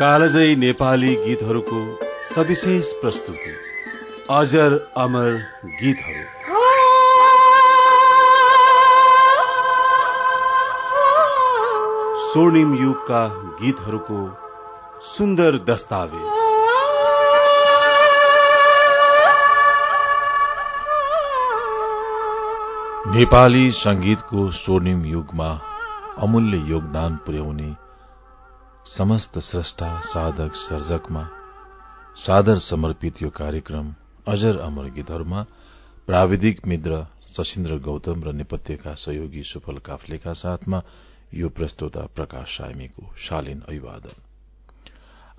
कालजै नेपाली गीतहरूको सविशेष प्रस्तुति। अजर अमर गीतहरू। स्वर्णिम युगका गीतहरूको सुन्दर दस्तावेज। नेपाली संगीतको स्वर्णिम युगमा अमूल्य योगदान पुर्याउने समस्त स्रष्टा साधक सर्जकमा सादर समर्पित यो कार्यक्रम अजर अमर गीतहरूमा प्राविधिक मित्र सशिन्द्र गौतम र नेपथ्यका सहयोगी सुफल काफ्लेका साथमा यो प्रस्तोता प्रकाश सामीको शालीन अभिवादन।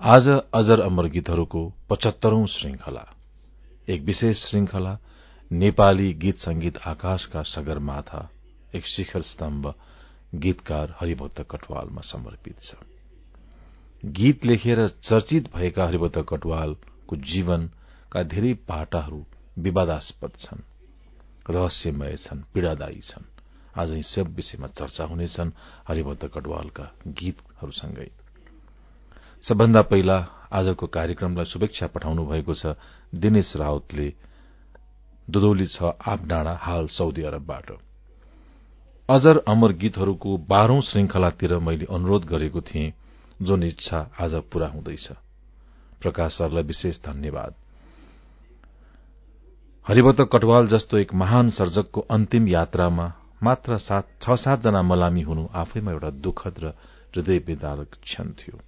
आज अजर अमर गीतहरूको पचहत्तरौं श्रृंखला। एक विशेष श्रृंखला नेपाली गीत संगीत आकाशका सगरमाथा एक शिखर स्तम्भ गीतकार हरिभक्त कटवालमा समर्पित छ। गीत लेखेर चर्चित भएका हरिभक्त कटवालको जीवनका धेरै पाटाहरू विवादास्पद छन् रहस्यमय छन् पीड़ादायी छन्। आज यी सब विषयमा चर्चा हुनेछन् हरिभक्त कटवालका गीतहरूसँगै। सबभन्दा पहिला आजको कार्यक्रमलाई शुभेच्छा पठाउनु भएको छ दिनेश राउतले दुदौली छ आप डाँडा हाल साउदी अरबबाट। अजर अमर गीतहरूको बाह्रौं श्रृंखलातिर मैले अनुरोध गरेको थिएँ जुन इच्छा आज पूरा हुँदैछ। प्रकाश सरलाई विशेष धन्यवाद। हरिभक्त कटवाल जस्तो एक महान सर्जकको अन्तिम यात्रामा मात्र सात छ सातजना मलामी हुनु आफैमा एउटा दुःखद र हृदय विदारक क्षण थियो।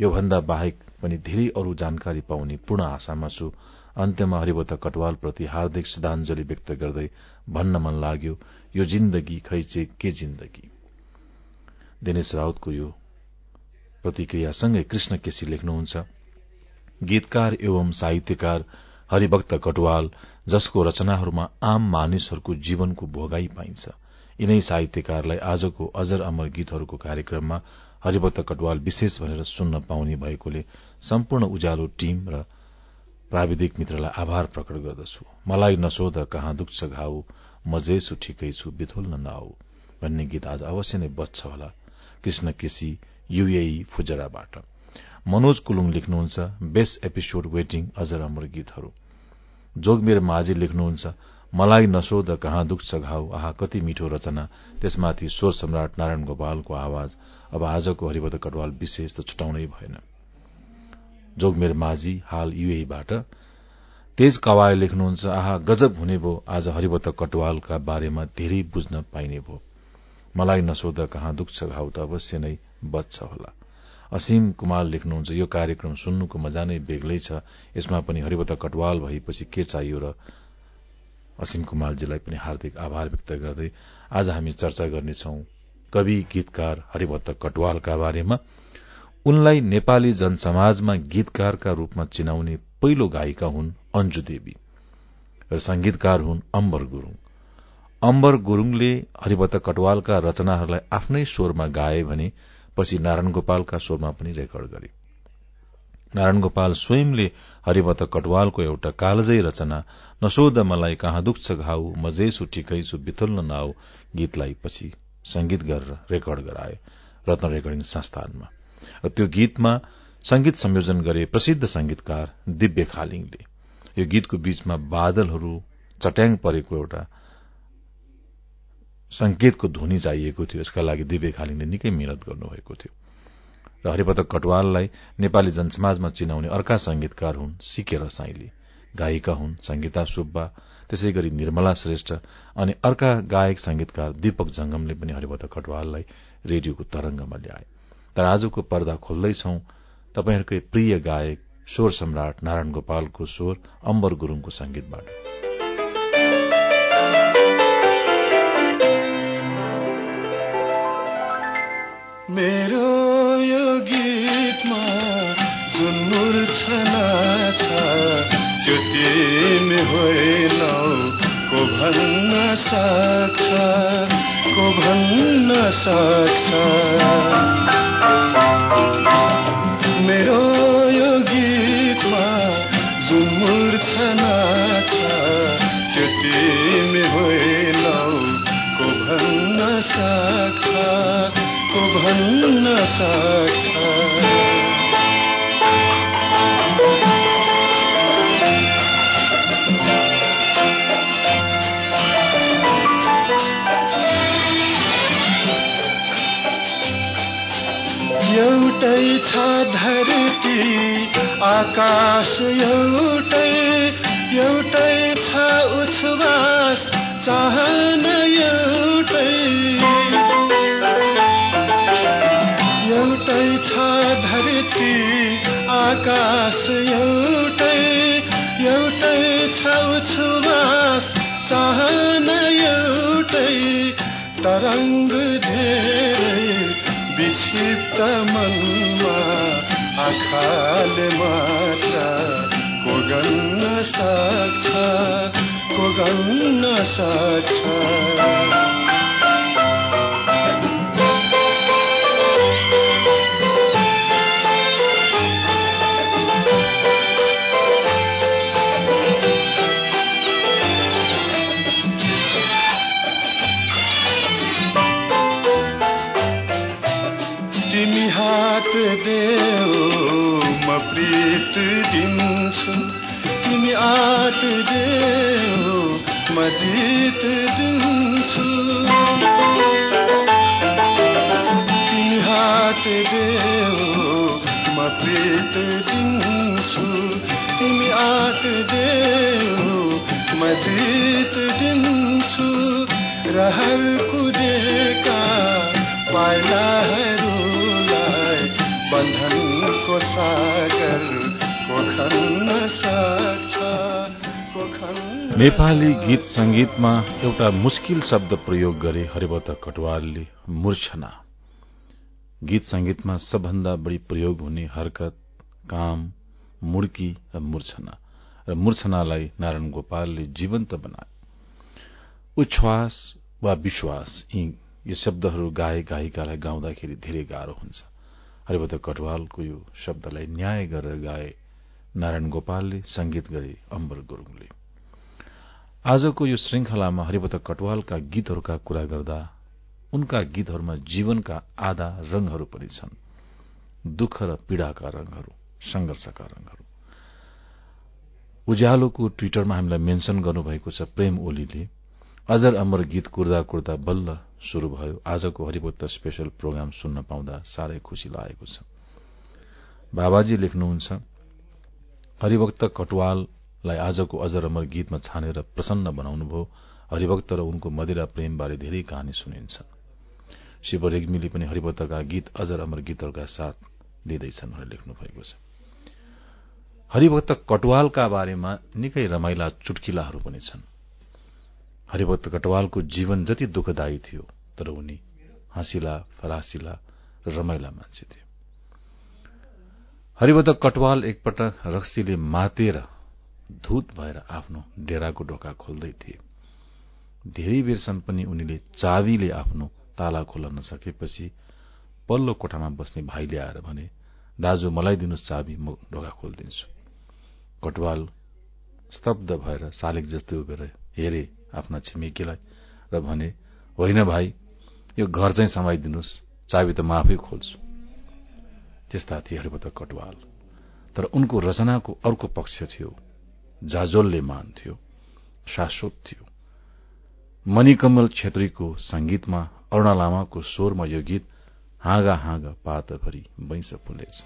योभन्दा बाहेक पनि धेरै अरू जानकारी पाउने पूर्ण आशामा छु। अन्त्यमा हरिभक्त कटवालप्रति हार्दिक श्रद्धांजलि व्यक्त गर्दै भन्न मन लाग्यो यो जिन्दगी खैचे के जिन्दगी? दिनेश राउतको यो प्रतिक्रियासँगै कृष्ण केसी लेख्नुहुन्छ। गीतकार एवं साहित्यकार हरिभक्त कटवाल जसको रचनाहरूमा आम मानिसहरूको जीवनको भोगाई पाइन्छ। यिनै साहित्यकारलाई आजको अजर अमर गीतहरूको कार्यक्रममा हरिभक्त कटवाल विशेष भनेर सुन्न पाउने भएकोले सम्पूर्ण उज्यालो टीम र प्राविधिक मित्रलाई आभार प्रकट गर्दछु। मलाई नसोध कहाँ दुख्छ घाउ म जेसु ठिकै छु बिथोल्न नआऊ भन्ने गीत आज अवश्य नै बच्छ होला। कृष्ण केसी युएई फुजराबाट। मनोज कुलुङ लेख्नुहुन्छ बेस्ट एपिसोड वेटिङ अजर अमर गीतहरू जोगमेर माझी लेख्नुहुन्छ मलाई नसोध कहाँ दुख्छ घाउ आहा कति मिठो रचना। त्यसमाथि स्वर सम्राट नारायण गोपालको आवाज अब आजको हरिभद्र कटवाल विशेष त छुटाउनै भएन। जोगमेर माझी हाल युएबाट तेज कवाय लेख्नुहुन्छ आहा गजब हुने भो आज हरिभक्त कटवालका बारेमा धेरै बुझ्न पाइने भो। मलाई नसोध कहाँ दुख्छ घाउ त अवश्य नै बच्छ होला। असीम कुमार लेख्नुहुन्छ यो कार्यक्रम सुन्नुको मजा नै बेग्लै छ। यसमा पनि हरिभक्त कटवाल भएपछि के चाहियो र असीम कुमारजीलाई पनि हार्दिक आभार व्यक्त गर्दै आज हामी चर्चा गर्नेछौ कवि गीतकार हरिभक्त कटवालका बारेमा। उनलाई नेपाली जनसमाजमा गीतकारका रूपमा चिनाउने पहिलो गायिका हुन् अन्जु देवी र संगीतकार हुन् अम्बर गुरूङ। अम्बर गुरूङले हरिभक्त कटवालका रचनाहरूलाई आफ्नै स्वरमा गाए भने पछि नारायण गोपालका स्वरमा पनि रेकर्ड गरे। नारायण गोपाल स्वयंले हरिभक्त कटवालको एउटा कालजै रचना नसोध मलाई कहाँ दुख्छ घाउ म जेसु ठिकै छु बिथुल्न नाउ गीतलाई पछि संगीत गरेर रेकर्ड गराए रत्न रेकर्डिङ संस्थानमा। र त्यो गीतमा संगीत संयोजन गरे प्रसिद्ध संगीतकार दिव्य खालिङले। यो गीतको बीचमा बादलहरू चट्याङ परेको एउटा संकेतको ध्वनि चाहिएको थियो। यसका लागि दिव्य खालिङले निकै मिहिनेत गर्नुभएको थियो। र हरिपद कटवाललाई नेपाली जनसमाजमा चिनाउने अर्का संगीतकार हुन् सिकेर साईले। गायिका हुन् संगीता सुब्बा त्यसै गरी निर्मला श्रेष्ठ अनि अर्का गायक संगीतकार दीपक जंगमले पनि हरिभक्त कटवाललाई रेडियोको तरंगमा ल्याए। तर आजको पर्दा खोल्दैछौ तपाईँहरूकै प्रिय गायक स्वर सम्राट नारायण गोपालको स्वर अम्बर गुरूङको संगीतबाट। मेरो यो गीतमा जुन मूर्छना छ। त्यो तिमी होइनौ को भन्न सक्छ को भन्न सक्छ। मेरो यो गीतमा जुन मूर्छना छ। त्यो तिमी होइनौ को भन्न सक्छ। को भन्न सक्छ एउटै छ धरती आकाश एउटै एउटै छ उछवास चाहन एउटै। आकाश एउटै एउटै छ उच्छ्वास चाहना एउटै तरङ्ग धेरै विक्षिप्त मनमा आँखाले मात्र को गन्न सक्छ को गन्न सक्छ। दिन्छु तिमी आट देऊ म दिन्छु। तिमी हात देऊ म दिन्छु। तिमी आट देऊ दिन्छु। नेपाली गीत संगीतमा एउटा मुस्किल शब्द प्रयोग गरे हरिवत कटवालले मूर्छना। गीत संगीतमा सबभन्दा बढ़ी प्रयोग हुने हरकत काम मुड्की र मूर्छना र मूर्छनालाई नारायण गोपालले जीवन्त बनाए। उच्छ्वास वा विश्वास यी यो शब्दहरू गाए गायिकालाई गाउँदाखेरि धेरै गाह्रो हुन्छ। हरिवत कटवालको यो शब्दलाई न्याय गरेर गाए नारायण गोपालले संगीत गरे अम्बर गुरूङले। आजको यो श्रृंखलामा हरिवत कटवालका गीतहरूका कुरा गर्दा उनका गीतहरूमा जीवनका आधा रंगहरू पनि छन्। दुःख र पीड़ाका रंगहरू संघर्षका रंगहरू उज्यालोको ट्वीटरमा हामीलाई मेन्शन गर्नुभएको छ प्रेम ओलीले अजर अमर गीत कुर्दा कुर्दा बल्ल शुरू भयो। आजको हरिभक्त स्पेशल प्रोग्राम सुन्न पाउँदा साह्रै खुशी लागेको छ। बाबाजी लेख्नुहुन्छ हरिभक्त कटवाललाई आजको अजर अमर गीतमा छानेर प्रसन्न बनाउनुभयो। हरिभक्त र उनको मदिरा प्रेमबारे धेरै कहानी सुनिन्छ। शिव रेग्मीले पनि हरिभक्तका गीत अजर अमर गीतहरूका साथ दिँदैछन् भनेर लेख्नु भएको छ। हरिभक्त कटवालका बारेमा निकै रमाइला चुटकिलाहरू पनि छन्। हरिभक्त कटवालको जीवन जति दुःखदायी थियो तर उनी हाँसिला फरासिला रमाइला मान्छे थियो हरिभक्त कटवाल एकपटक रक्सीले मातेर धूत भएर आफ्नो डेराको ढोका खोल्दै थिए। धेरै बेरसम्म पनि उनीले चाबीले आफ्नो ताला खोल्न नसकेपछि पल्लो कोठामा बस्ने भाइले आएर भने दाजु मलाई दिनुहोस् चाबी म ढोका खोलिदिन्छु। कटवाल स्तब्ध भएर सालिक जस्तै उभिएर हेरे आफ्ना छिमेकीलाई। र भने होइन भाइ यो घर चाहिँ समाइदिनुहोस् चाबी त म आफै खोल्छु। त्यस्ता थिए हरिभक्त कटवाल। तर उनको रचनाको अर्को पक्ष थियो जाजोलले मान थियो शाश्वत थियो। मणिकमल छेत्रीको संगीतमा अरूणा लामाको स्वरमा यो गीत हाँगा हाँगा पातभरि वैंश फुलेछ।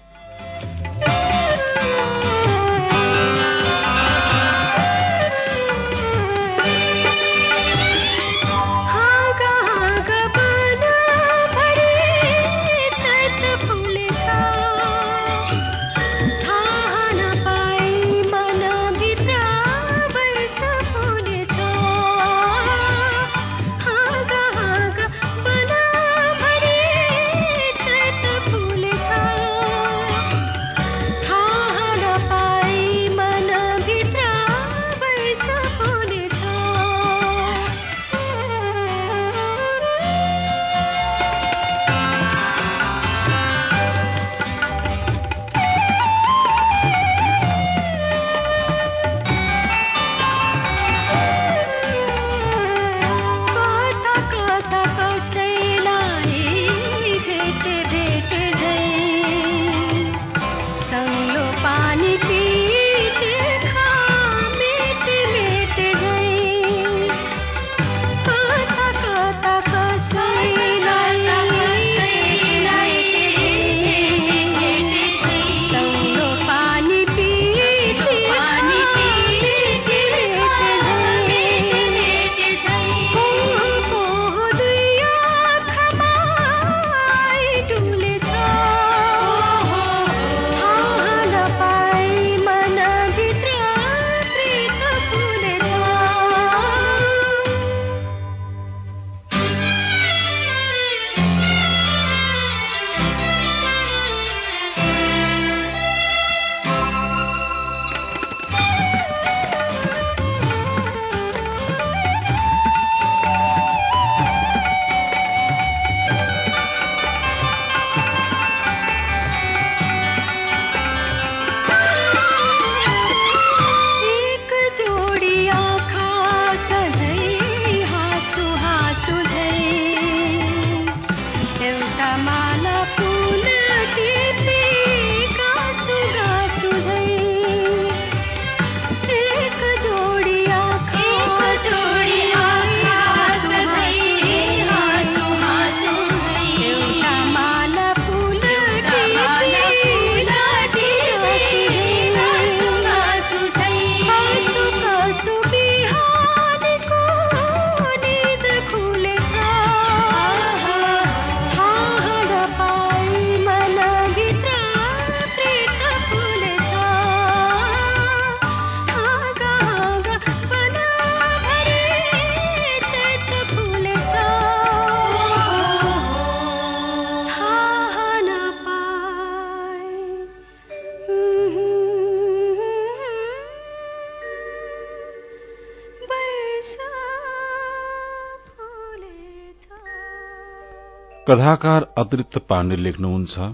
कथाकार अतिरिक्त पाण्डे लेख्नुहुन्छ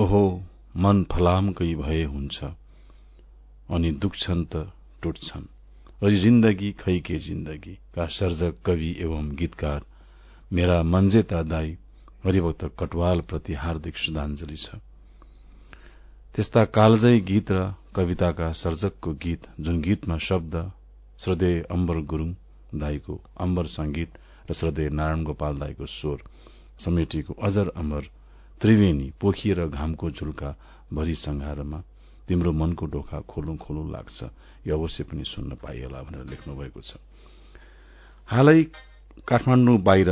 ओहो मन फलामकै भए हुन्छ अनि दुख्छन् त टुट्छन्। र यो जिन्दगी खै के जिन्दगी का सर्जक कवि एवं गीतकार मेरा मन्जेता दाई हरिभक्त कटवाल प्रति हार्दिक श्रद्धाञ्जली छ। त्यस्ता कालजयी गीत र कविताका सर्जकको गीत जुन गीतमा शब्द श्रद्धेय अम्बर गुरूङ दाईको अम्बर संगीत र श्रद्धेय नारायण गोपाल दाईको स्वर समेटिएको अजर अमर त्रिवेणी पोखिएर घामको झुल्का भरि संहारमा तिम्रो मनको ढोका खोलौं खोलौं लाग्छ। यो अवश्य पनि सुन्न पाइएला भनेर लेख्नु भएको छ। हालै काठमाडौँ बाहिर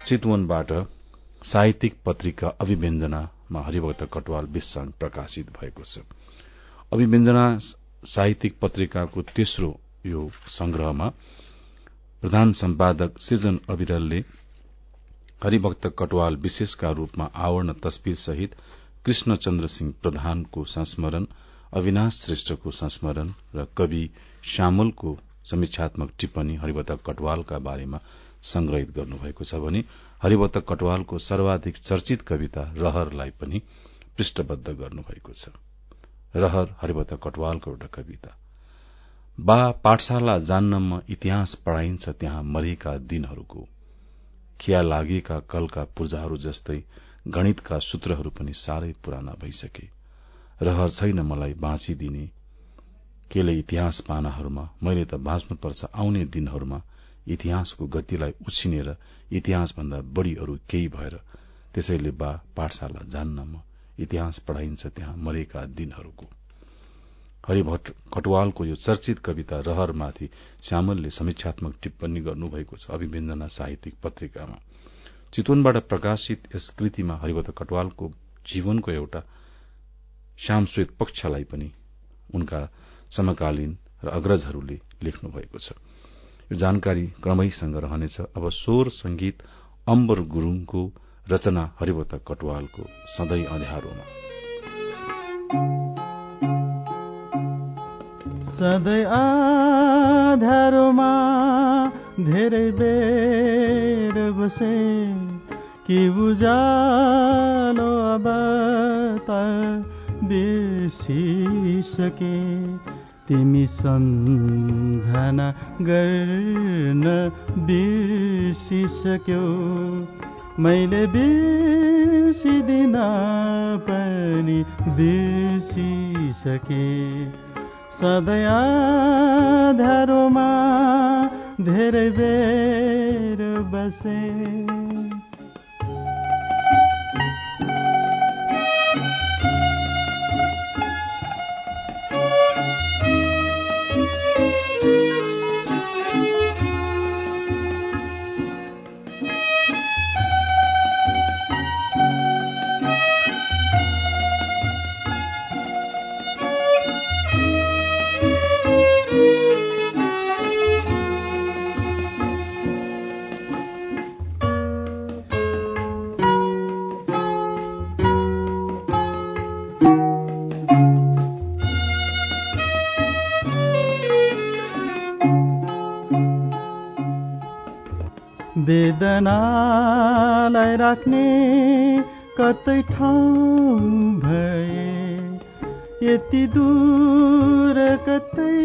चितवनबाट साहित्यिक पत्रिका अभिव्यञ्जनामा हरिभक्त कटवाल विश्वाङ प्रकाशित भएको छ। अभिव्यञ्जना साहित्यिक पत्रिकाको तेस्रो यो संग्रहमा प्रधान सम्पादक सृजन अविरलले हरिभक्त कटवाल विशेषका रूपमा आवर्ण तस्विर सहित कृष्णचन्द्र सिंह प्रधानको संस्मरण अविनाश श्रेष्ठको संस्मरण र कवि श्यामलको समीक्षात्मक टिप्पणी हरिभक्त कटवालका बारेमा संग्रहित गर्नुभएको छ भने हरिभक्त कटवालको सर्वाधिक चर्चित कविता रहरलाई पनि पृष्ठबद्ध गर्नुभएको छ। रहर हरिभक्त कटवालको एउटा कविता। बा पाठशाला जान्नमा इतिहास पढ़ाइन्छ त्यहाँ मरेका दिनहरूको खिया लागेका कलका पूर्जाहरू जस्तै गणितका सूत्रहरू पनि साह्रै पुराना भइसके। रहर छैन मलाई बाँचिदिने केले इतिहास पानाहरूमा मैले त बाँच्नुपर्छ आउने दिनहरूमा इतिहासको गतिलाई उछिनेर इतिहासभन्दा बढ़ी अरू केही भएर त्यसैले बा पाठशाला जान्न म। इतिहास पढ़ाइन्छ त्यहाँ मरेका दिनहरूको। हरिभट्ट कटवालको यो चर्चित कविता रहरमाथि श्यामलले समीक्षात्मक टिप्पणी गर्नुभएको छ अभिव्यञ्जना साहित्यिक पत्रिकामा। चितवनबाट प्रकाशित यस कृतिमा हरिभक्त कटवालको जीवनको एउटा श्यामश्वेत पक्षलाई पनि उनका समकालीन र अग्रजहरूले लेख्नु भएको छ। यो जानकारी क्रमैसँग रहनेछ। अब स्वर संगीत अम्बर गुरूङको रचना हरिभक्त कटवालको सधैँ अँध्यारोमा। सधैँ आधारोमा धेरै बेर बसे कि बुझालो अब त बिर्सिसके। तिमी सम्झना गर्न बिर्सिसक्यौ। मैले बिर्सिदिन पनि बिर्सिसके। सधैँ आधारोमा धेरै बेर बसे। वेदनालाई राख्ने कतै ठाउँ भए। यति दूर कतै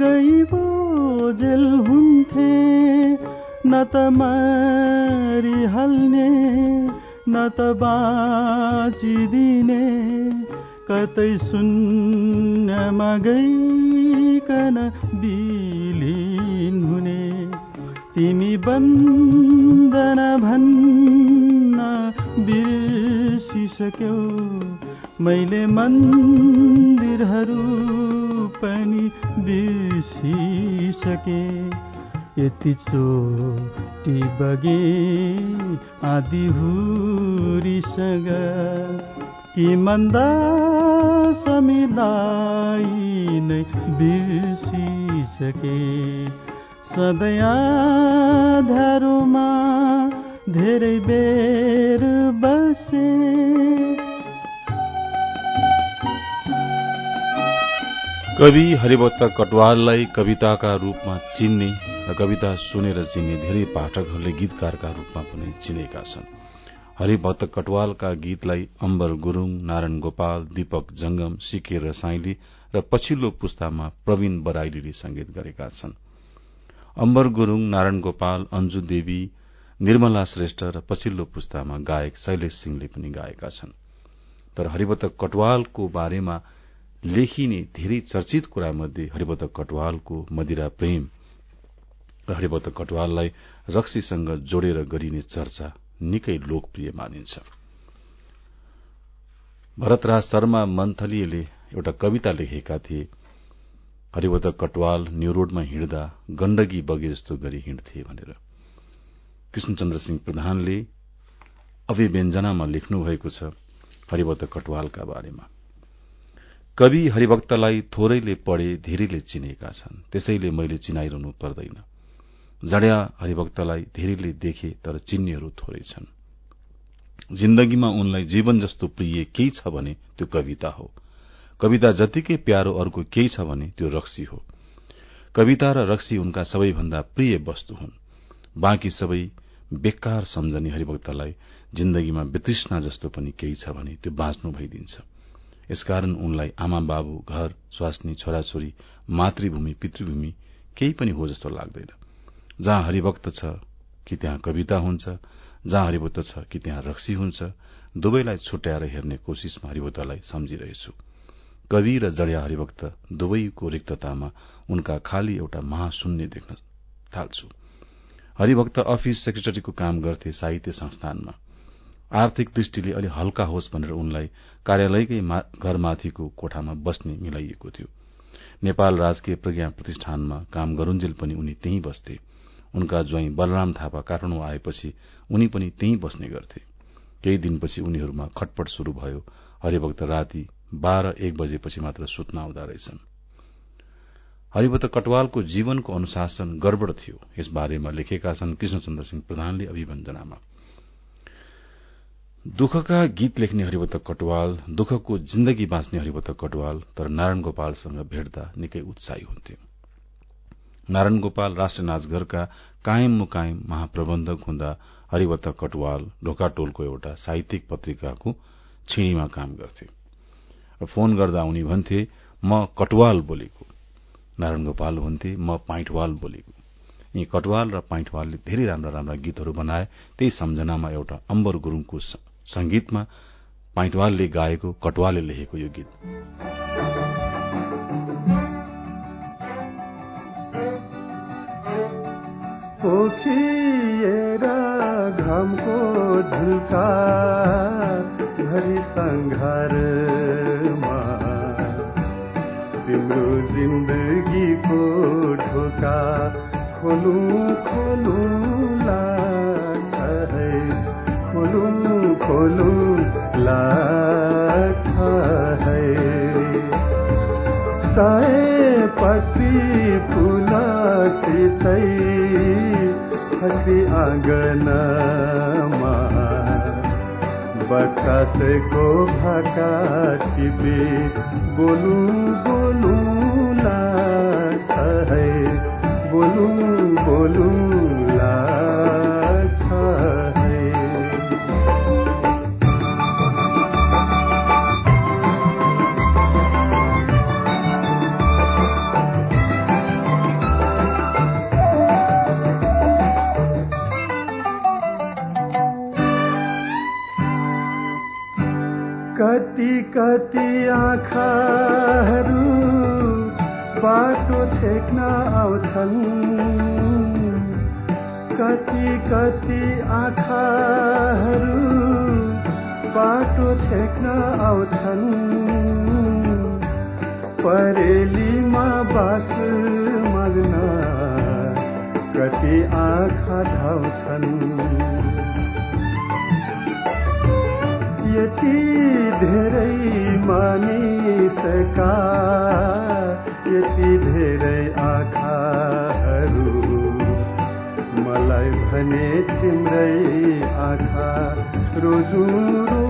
गई बोझेल हुन्थे न त मरिहाल्ने न त बाँचिदिने। कतै शून्यमा गइकन विलिन हुने तिमी बन्दन भन्न बिर्सिसक्यौ। मैले मन्दिरहरू पनि बिर्सिसके। यति चोटि बगे आदि हुरीसँग कि मन्दा समिलाई नै बिर्सिसके। सधैँ धेरै बेर बसे। कवि हरिभक्त कटवाललाई कविताका रूपमा चिन्ने र कविता सुनेर चिन्ने धेरै पाठकहरूले गीतकारका रूपमा पनि चिनेका छन्। हरिभक्त कटवालका गीतलाई अम्बर गुरूङ नारायण गोपाल दीपक जंगम सिके र साइली र पछिल्लो पुस्तामा प्रवीण बराइलीले संगीत गरेका छन्। अम्बर गुरूङ नारायण गोपाल अन्जु देवी निर्मला श्रेष्ठ र पछिल्लो पुस्तामा गायक शैलेश सिंहले पनि गाएका छन्। तर हरिभक्त कटवालको बारेमा लेखिने धेरै चर्चित कुरामध्ये हरिभक्त कटवालको मदिरा प्रेम र हरिभक्त कटवाललाई रक्सीसँग जोडेर गरिने चर्चा निकै लोकप्रिय मानिन्छ। भरतराज शर्मा मन्थलीले एउटा कविता लेखेका थिए हरिभक्त कटवाल न्यू रोडमा हिँड्दा गण्डकी बगे जस्तो गरी हिँड्थे भनेर। कृष्णचन्द्र सिंह प्रधानले अभिव्यञ्जनामा लेख्नु भएको छ हरिभक्त कटवालका बारेमा। कवि हरिभक्तलाई थोरैले पढे धेरैले चिनेका छन् त्यसैले मैले चिनाइरहनु पर्दैन। जड्या हरिभक्तलाई धेरैले देखे तर चिन्नेहरू थोरै छन्। जिन्दगीमा उनलाई जीवन जस्तो प्रिय केही छ भने त्यो कविता हो। कविता जतिकै प्यारो अर्को केही छ भने त्यो रक्सी हो। कविता र रक्सी उनका सबैभन्दा प्रिय वस्तु हुन्। बाँकी सबै बेकार सम्झने हरिभक्तलाई जिन्दगीमा वितृष्णा जस्तो पनि केही छ भने त्यो बाँच्नु भइदिन्छ। यसकारण उनलाई आमा बाबु घर स्वास्नी छोराछोरी मातृभूमि पितृभूमि केही पनि हो जस्तो लाग्दैन। जहाँ हरिभक्त छ कि त्यहाँ कविता हुन्छ जहाँ हरिभक्त छ कि त्यहाँ रक्सी हुन्छ दुवैलाई छुट्याएर हेर्ने कोशिशमा हरिभक्तलाई सम्झिरहेछु। कवि र जडिया हरिभक्त दुवैको रिक्ततामा उनका खाली एउटा महाशून्य देख्न थाल्छु। हरिभक्त अफिस सेक्रेटरीको काम गर्थे साहित्य संस्थानमा। आर्थिक दृष्टिले अलि हल्का होस् भनेर उनलाई कार्यालयकै घरमाथिको कोठामा बस्ने मिलाइएको थियो। नेपाल राजकीय प्रज्ञा प्रतिष्ठानमा काम गरून्जेल पनि उनी त्यही बस्थे। उनका ज्वाई बलराम थापा काठमाडौँ आएपछि उनी पनि त्यही बस्ने गर्थे। केही दिनपछि उनीहरूमा खटपट शुरू भयो। हरिभक्त राति बाह्र एक बजेपछि मात्र सुत्न आउँदा रहेछन्। हरिभक्त कटवालको जीवनको अनुशासन गड़बड़ थियो। यस बारेमा लेखेका छन् कृष्णचन्द्र सिंह प्रधानले अभिवन्दनामा। दुःखका गीत लेख्ने हरिभक्त कटवाल दुःखको जिन्दगी बाँच्ने हरिभक्त कटवाल तर नारायण गोपालसँग भेट्दा निकै उत्साही हुन्थ्यो। नारायण गोपाल राष्ट्र नाचघरका कायम मुकायम महाप्रबन्धक हुँदा हरिवत्त कटवाल ढोकाटोलको एउटा साहित्यिक पत्रिकाको छिणीमा काम गर्थे। फोन गर्दा उनी भन्थे म कटवाल बोलेको। नारायण गोपाल हुन्थे म पाइटवाल बोलेको। यी कटवाल र पाइटवालले धेरै राम्रा राम्रा गीतहरू बनाए त्यही सम्झनामा एउटा अम्बर गुरूङको संगीतमा पाइटवालले गाएको कटवालले लेखेको यो गीत। घामको झुल्का भरि सङ्घारमा खोलु खोलु लाग्छ है। खोलु खोलु लाग्छ है। सयपत्री फुलसितै खसी आँगनमा बतासेको भाका टिपे बोलु बोलु लाग्छ है। बोलु आँखाहरू बाटो छेक्न आउँछन्। कति आँखाहरू बाटो छेक्न आउँछन्। परेलीमा बास मग्न कति आँखा धाउँछन्। यति धेरै मानिसका यति धेरै तिम्रै आँखा रोजु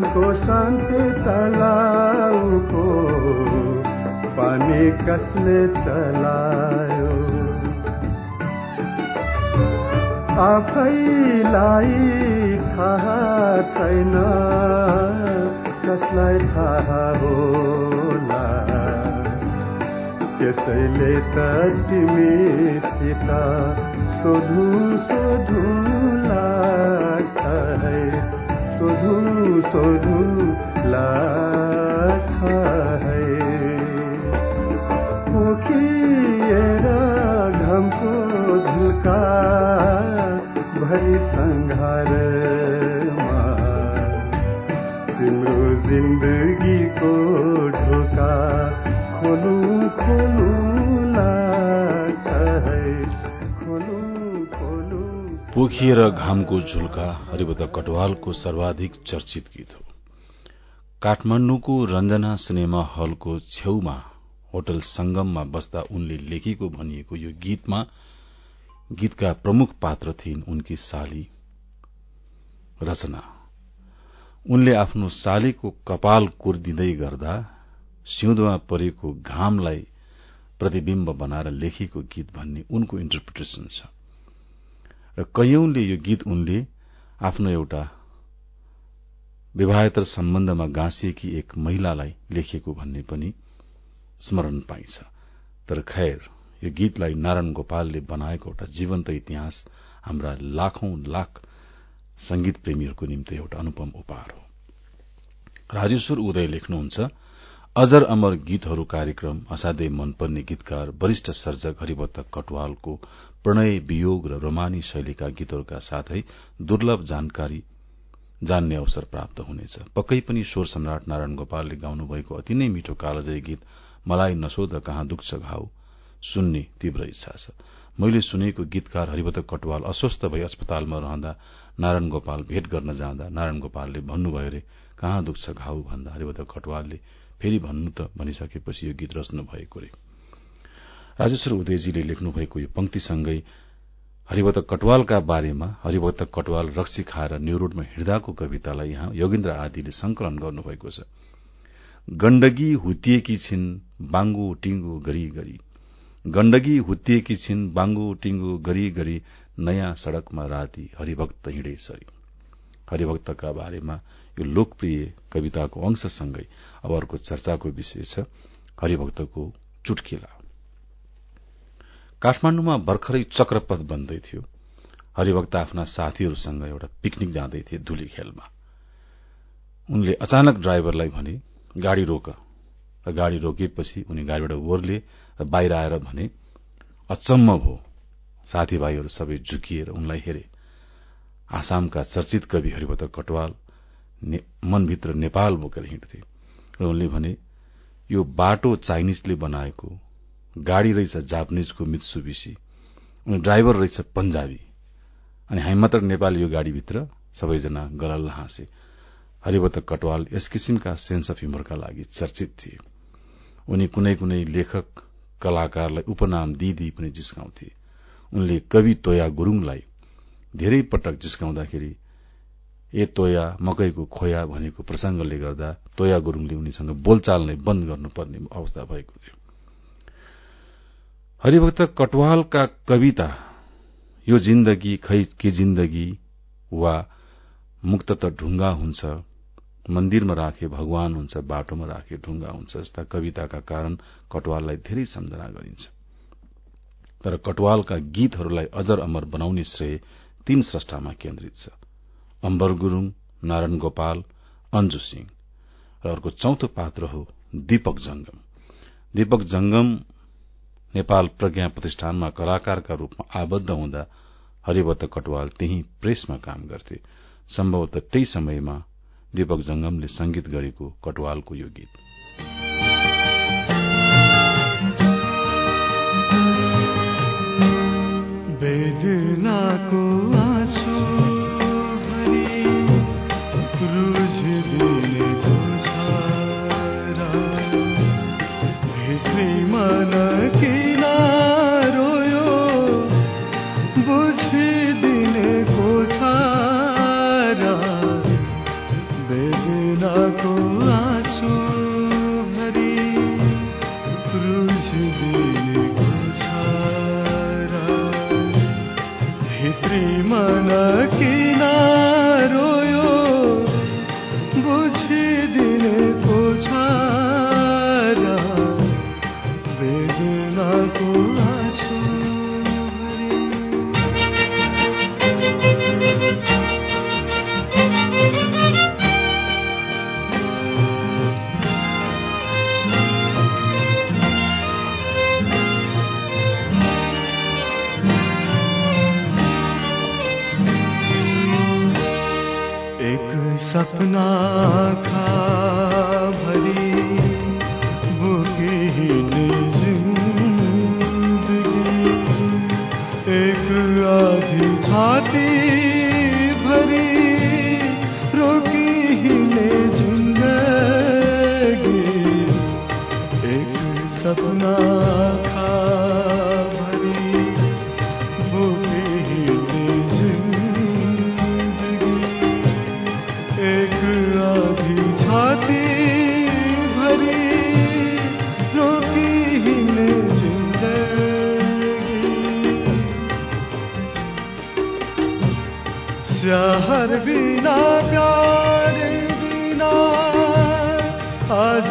मनको शान्ति तलाउको पानी कसले चलायो? आफैलाई थाहा छैन कसलाई थाहा होला? त्यसैले त तिमीसित सोधु सोधु लाग्छ है। पोखिएर घमको झुल्का भरि सङ्घारमा तिम्रो जिन्दगीको ढोका खोलु खोलु पोखिएर घामको झुल्का हरिवत कटवालको सर्वाधिक चर्चित काठमाण्डुको रञ्जना सिनेमा हलको छेउमा होटल संगममा बस्दा उनले लेखेको भनिएको यो गीतमा गीतका प्रमुख पात्र थिइन् उनकी साली। रचना। उनले आफ्नो सालीको कपाल कुर्दिँदै गर्दा सिउँदोमा परेको घामलाई प्रतिविम्ब बनाएर लेखेको गीत भन्ने उनको इन्टरप्रिटेशन छ। र कैयौंले यो गीत उनले आफ्नो एउटा विवाहेतर सम्बन्धमा गाँसिएकी एक महिलालाई लेखेको भन्ने पनि स्मरण पाइन्छ। तर खैर यो गीतलाई नारायण गोपालले बनाएको एउटा जीवन्त इतिहास हाम्रा लाखौं लाख संगीत प्रेमीहरूको निम्ति एउटा अनुपम उपहार हो। राजेश्वर उदय लेख्नुहुन्छ अजर अमर गीतहरू कार्यक्रम असाध्यै मनपर्ने गीतकार वरिष्ठ सर्जक हरिभक्त कटवालको प्रणय वियोग र रोमानी शैलीका गीतहरूका साथै दुर्लभ जानकारी जान्ने अवसर प्राप्त हुनेछ। पक्कै पनि स्वर सम्राट नारायण गोपालले गाउनुभएको अति नै मिठो कालजय गीत मलाई नसोध कहाँ दुख्छ घाउ। सुन्ने तीव्र इच्छा छ। मैले सुनेको गीतकार हरिवत कटवाल अस्वस्थ भई अस्पतालमा रहँदा नारायण गोपाल भेट गर्न जाँदा नारायण गोपालले भन्नुभयो रे कहाँ दुख्छ घाउ? भन्दा हरिवत कटवालले फेरि भन्नु त भनिसकेपछि यो गीत रच्नु भएको रे। राजेश्वर उदयजीले लेख्नु भएको यो पंक्तिसँगै हरिवत कटवालका बारेमा हरिवत कटवाल रक्सी खाएर न्यूरोडमा हिँड्दाको कवितालाई यहाँ योगेन्द्र आदिले संकलन गर्नुभएको छ। गण्डकी हुतिएकी छिन् बाङ्गो टिङ्गो गरी गरी। गण्डकी हुतिएकी छिन् बाङ्गो टिङ्गो गरी गरी नयाँ सड़कमा राती हरिभक्त हिँडे सरी। हरिभक्तका बारेमा यो लोकप्रिय कविताको अंशसँगै अब अर्को चर्चाको विषय छ हरिभक्तको चुटकिला। काठमाण्डुमा भर्खरै चक्रपथ बन्दै थियो। हरिभक्त आफ्ना साथीहरूसँग एउटा पिकनिक जाँदै थिए धुली खेलमा। उनले अचानक ड्राइभरलाई भने गाड़ी रोक। र गाड़ी रोकिएपछि उनी गाड़ीबाट ओर्ले र बाहिर आएर भने अचम्म भो। साथीभाइहरू सबै झुकिएर उनलाई हेरे। आसामका चर्चित कवि हरिभक्त कटवाल ने, मनभित्र नेपाल बोकेर हिँड्थे र उनले भने यो बाटो चाइनिजले बनाएको गाड़ी रहेछ जापानिजको मित्सुबिसी उनी ड्राइभर रहेछ पञ्जाबी अनि हामी मात्र नेपाली यो गाड़ीभित्र सबैजना गलल हाँसे। हरिवत कटवाल यस किसिमका सेन्स अफ ह्युमरका लागि चर्चित थिए। उनी कुनै कुनै लेखक कलाकारलाई उपनाम दिदी पनि जिस्काउँथे। उनले कवि तोया गुरूङलाई धेरै पटक जिस्काउँदाखेरि ए तोया मकैको खोया भनेको प्रसंगले गर्दा तोया गुरूङले उनीसँग बोलचाल नै बन्द गर्नुपर्ने अवस्था भएको थियो। हरिभक्त कटवालका कविता यो जिन्दगी खै के जिन्दगी वा मुक्त त ढुङ्गा हुन्छ मन्दिरमा राखे भगवान हुन्छ बाटोमा राखे ढुङ्गा हुन्छ जस्ता कविताका कारण कटवाललाई धेरै सम्झना गरिन्छ। तर कटवालका गीतहरूलाई अजर अमर बनाउने श्रेय तीन स्रष्टामा केन्द्रित छ। अम्बर गुरूङ नारायण गोपाल अन्जु सिंह र अर्को चौथो पात्र हो दीपक जंगम। दीपक जंगम नेपाल प्रज्ञा प्रतिष्ठानमा कलाकारका रूपमा आबद्ध हुँदा हरिवत कटवाल त्यही प्रेसमा काम गर्थे। सम्भवतः त्यही समयमा दीपक जंगमले संगीत गरेको कटवालको यो गीत। मन किना आज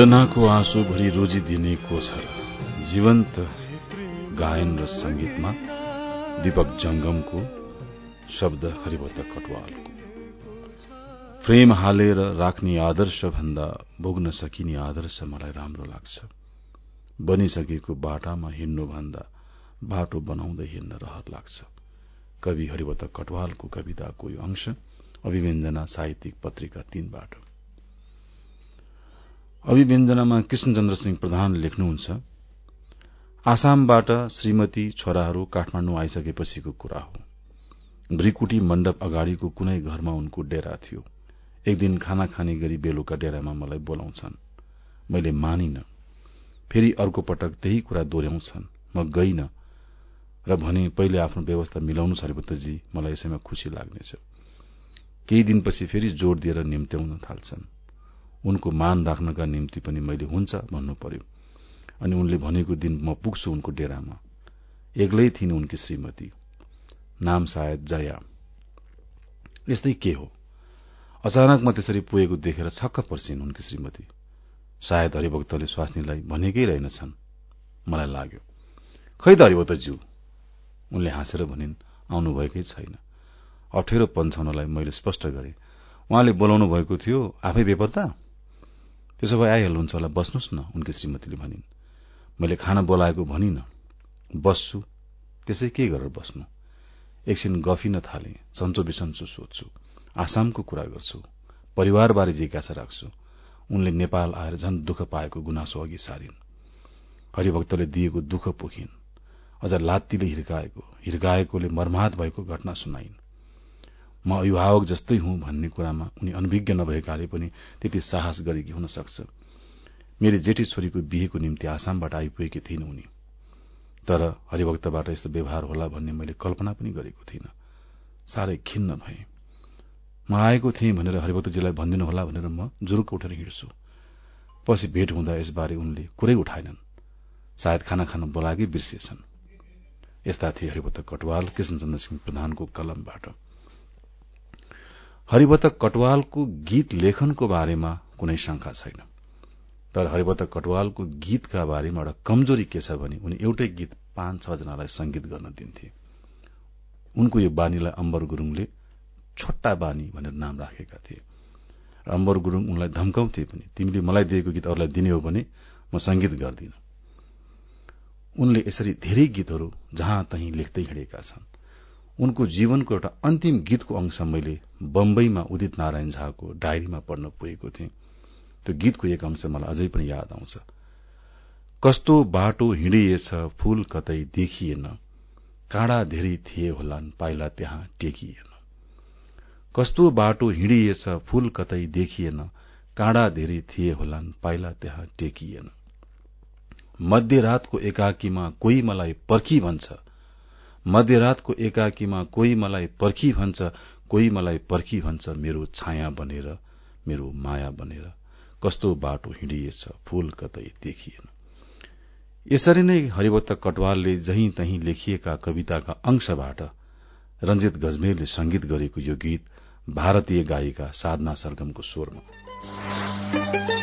वेदनाको आँसु भरि रोजिदिनेको छ र जीवन्त गायन र संगीतमा दीपक जंगमको शब्द हरिवत कटवालको। फ्रेम हालेर राख्ने आदर्श भन्दा भोग्न सकिने आदर्श मलाई राम्रो लाग्छ। बनिसकेको बाटामा हिँड्नु भन्दा बाटो बनाउँदै हिँड्न रहर लाग्छ। कवि हरिवत कटवालको कविताको यो अंश अभिव्यञ्जना साहित्यिक पत्रिका तीनबाट। अभिव्यञ्जनामा कृष्णचन्द्र सिंह प्रधान लेख्नुहुन्छ आसामबाट श्रीमती छोराहरू काठमाण्डु आइसकेपछिको कुरा हो। भ्रिकुटी मण्डप अगाडिको कुनै घरमा उनको डेरा थियो। एक दिन खाना खाने गरी बेलुका डेरामा मलाई बोलाउँछन्। मैले मानिन। फेरि अर्को पटक त्यही कुरा दोहोऱ्याउँछन्। म गइन। र भने पहिले आफ्नो व्यवस्था मिलाउनु सरबत्तजी मलाई यसैमा खुशी लाग्नेछ। केही दिनपछि फेरि जोड़ दिएर निम्त्याउन थाल्छन्। उनको मान राख्नका निम्ति पनि मैले हुन्छ भन्नु पर्यो अनि उनले भनेको दिन म पुग्छु उनको डेरामा। एक्लै थिइन् उनकी श्रीमती। नाम सायद जया। यस्तै के हो? अचानक म त्यसरी पुगेको देखेर छक्क पर्सिन् उनकी श्रीमती। सायद हरिभक्तले स्वास्नीलाई भनेकै रहेनछन्। मलाई लाग्यो खै त हरिभक्तज्यू उनले हाँसेर भनिन् आउनुभएकै छैन। अप्ठ्यारो पन्छाउनलाई मैले स्पष्ट गरे। उहाँले बोलाउनु भएको थियो आफै बेपत्ता? त्यसो भए आइहाल्नुहुन्छ होला बस्नुहोस् न उनकी श्रीमतीले भनिन्। मैले खाना बोलाएको भनिन बस्छु त्यसै के गरेर बस्नु? एकछिन गफिन थाले सन्चो बिसन्चो सोध्छु आसामको कुरा गर्छु परिवारबारे जिज्ञासा राख्छु उनले नेपाल आएर झन दुःख पाएको गुनासो अघि सारिन्। हरिभक्तले दिएको दुःख पोखिन् अझ लात्तीले हिर्काएको हिर्काएकोले मर्माहत भएको घटना सुनाइन्। म अभिभावक जस्तै हुँ भन्ने कुरामा उनी अनभिज्ञ नभएकाले पनि त्यति साहस गरेकी हुन सक्छ। मेरी जेठी छोरीको बिहेको निम्ति आसामबाट आइपुगेकी थिइन् उनी। तर हरिभक्तबाट यस्तो व्यवहार होला भन्ने मैले कल्पना पनि गरेको थिइन। साह्रै खिन्न भए। म आएको थिएँ भनेर हरिभक्तजीलाई भनिदिनु होला भनेर म जुरुक उठेर हिँड्छु। पछि भेट हुँदा यसबारे उनले कुरै उठाएनन्। सायद खाना खान बोलाएकै बिर्सिएछन्। यस्ता थिए हरिभक्त कटवाल कृष्णचन्द्र सिंह प्रधानको कलमबाट। हरिभक्त कटवालको गीत लेखनको बारेमा कुनै शंका छैन। तर हरिभक्त कटवालको गीतका बारेमा एउटा कमजोरी के छ भने उनी एउटै गीत पाँच जनालाई संगीत गर्न दिन्थे। उनको यो बानीलाई अम्बर गुरूङले छोटा बानी भनेर नाम राखेका थिए। अम्बर गुरूङ उनलाई धम्काउँथे पनि तिमीले मलाई दिएको गीत अरूलाई दिने हो भने म संगीत गर्दिन। उनले यसरी धेरै गीतहरू जहाँ तही लेख्दै हिँडेका छन्। उनको जीवनको एउटा अन्तिम गीतको अंश मैले बम्बईमा उदित नारायण झाको डायरीमा पढ्न पुगेको थिएँ। त्यो गीतको एक अंश मलाई अझै पनि याद आउँछ। कस्तो बाटो हिँडिएछ फूल कतै देखिएन। काँडा धेरै थिए होलान् पाइला त्यहाँ टेकिएन। कस्तो बाटो हिँडिएछ फूल कतै देखिएन। काँडा धेरै थिए होलान् पाइला त्यहाँ टेकिएन। मध्यरातको एकाकीमा कोही मलाई पर्खी भन्छ। मध्यरातको एकाकीमा कोही मलाई पर्खी भन्छ कोही मलाई पर्खी भन्छ मेरो छाया बनेर मेरो माया बनेर। कस्तो बाटो हिँडिएछ फूल कतै देखिएन। यसरी नै हरिभक्त कटवालले जही तही लेखिएका कविताका अंशबाट रंजित गजमेरले संगीत गरेको यो गीत भारतीय गायिका साधना सरगमको स्वरमा।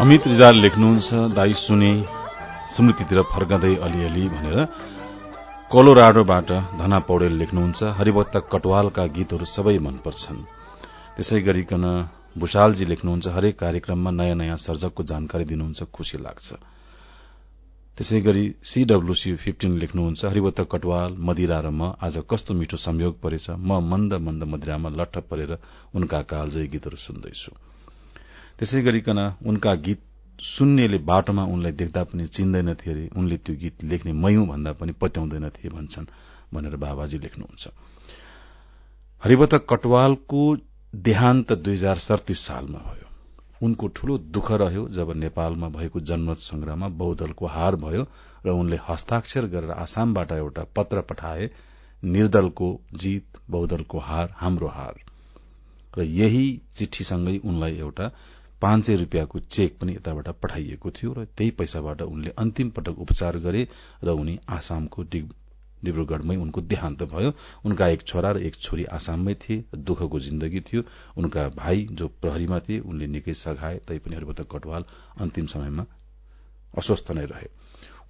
अमित रिजाल लेख्नुहुन्छ दाई सुने स्मृतितिर फर्कँदै अलिअलि भनेर कोलोराडोबाट धना पौडेल लेख्नुहुन्छ हरिभक्त कटवालका गीतहरू सबै मनपर्छन्। त्यसै गरिकन भूषालजी लेख्नुहुन्छ हरेक कार्यक्रममा नयाँ नयाँ सर्जकको जानकारी दिनुहुन्छ खुशी लाग्छ। त्यसै गरी सीडब्ल्यूसी फिफ्टिन लेख्नुहुन्छ हरिभक्त कटवाल मदिरा र म आज कस्तो मिठो संयोग परेछ म मन्द मन्द मदिरामा लट्ठ परेर उनका कालजयी गीतहरू सुन्दैछु। त्यसै गरिकन उनका गीत सुन्नेले बाटोमा उनलाई देख्दा पनि चिन्दैनथे अरे। उनले त्यो गीत लेख्ने मयौं भन्दा पनि पत्याउँदैनथे भन्छन् भनेर बाबाजी लेख्नुहुन्छ। हरिवत कटवालको देहान्त दुई हजार सडतिस सालमा भयो। उनको ठूलो दुःख रह्यो जब नेपालमा भएको जनमत संग्रहमा बहुदलको हार भयो र उनले हस्ताक्षर गरेर आसामबाट एउटा पत्र पठाए निर्दलको जीत बहुदलको हार हाम्रो हार। र यही चिठीसँगै उनलाई एउटा पाँच सय रुपियाँको चेक पनि यताबाट पठाइएको थियो र त्यही पैसाबाट उनले अन्तिम पटक उपचार गरे र उनी आसामको डिब्रुगढ़मै उनको देहान्त भयो। उनका एक छोरा र एक छोरी आसाममै थिए दुःखको जिन्दगी थियो। उनका भाइ जो प्रहरीमा थिए उनले निकै सघाए तैपनि कटवाल अन्तिम समयमा अस्वस्थ नै रहे।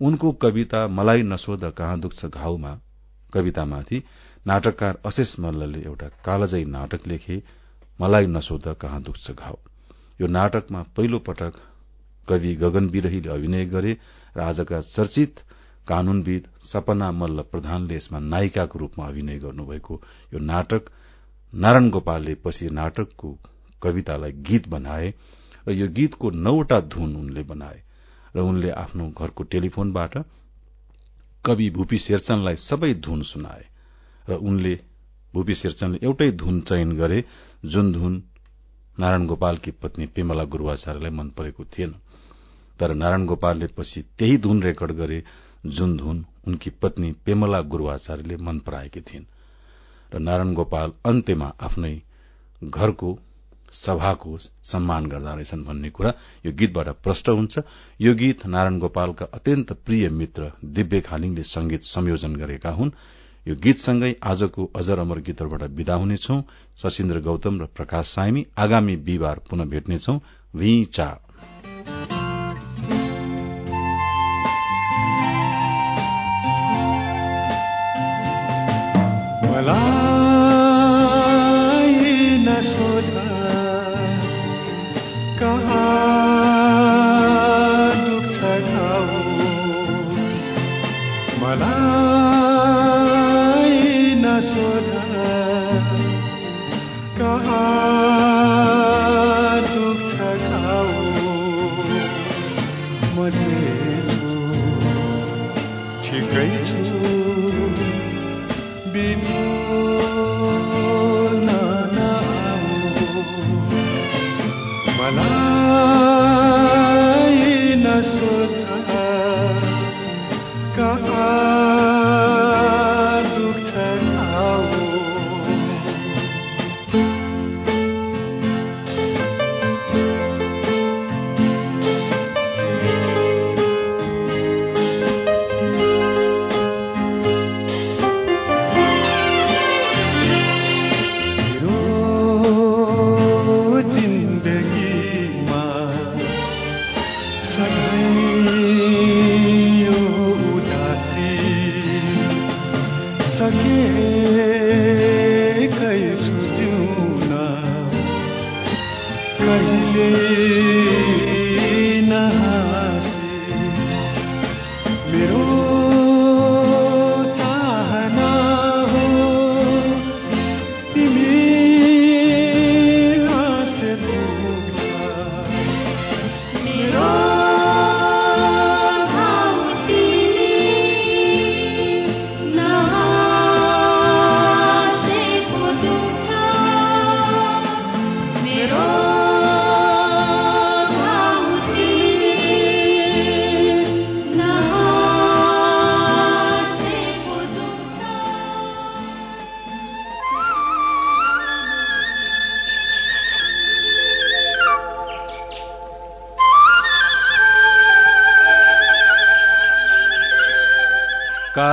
उनको कविता मलाई नसोध कहाँ दुख्छ घाउमा कवितामाथि नाटककार अशेष मल्लले एउटा कालजयी नाटक लेखे मलाई नसोध कहाँ दुख्छ घाउ। यो नाटकमा पहिलो पटक कवि गगन विरहीले अभिनय गरे र आजका चर्चित कानूनविद सपना मल्ल प्रधानले यसमा नायिकाको रूपमा अभिनय गर्नुभएको यो नाटक नारायण गोपालले पछि नाटकको कवितालाई गीत बनाए र यो गीतको नौवटा धुन उनले बनाए र उनले आफ्नो घरको टेलिफोनबाट कवि भूपी शेरचनलाई सबै धुन सुनाए र उनले भूपी शेरचनले एउटै धुन चयन गरे जुन धुन नारायण गोपालकी पत्नी पेमला गुरूवाचार्यलाई मन परेको थिएन। तर नारायण गोपालले पछि त्यही धुन रेकर्ड गरे जुन धुन उनकी पत्नी पेमला गुरूवाचार्यले मन पराएकी थिइन्। र नारायण गोपाल अन्त्यमा आफ्नै घरको सभाको सम्मान गर्दा रहेछन् भन्ने कुरा यो गीतबाट प्रष्ट हुन्छ। यो गीत नारायण गोपालका अत्यन्त प्रिय मित्र दिव्य खालिङले संगीत संयोजन गरेका हुन्। यो गीतसँगै आजको अजर अमर गीतहरूबाट विदा हुनेछौ। सशिन्द्र गौतम र प्रकाश साइमी आगामी बिहिबार पुनः भेट्नेछौ।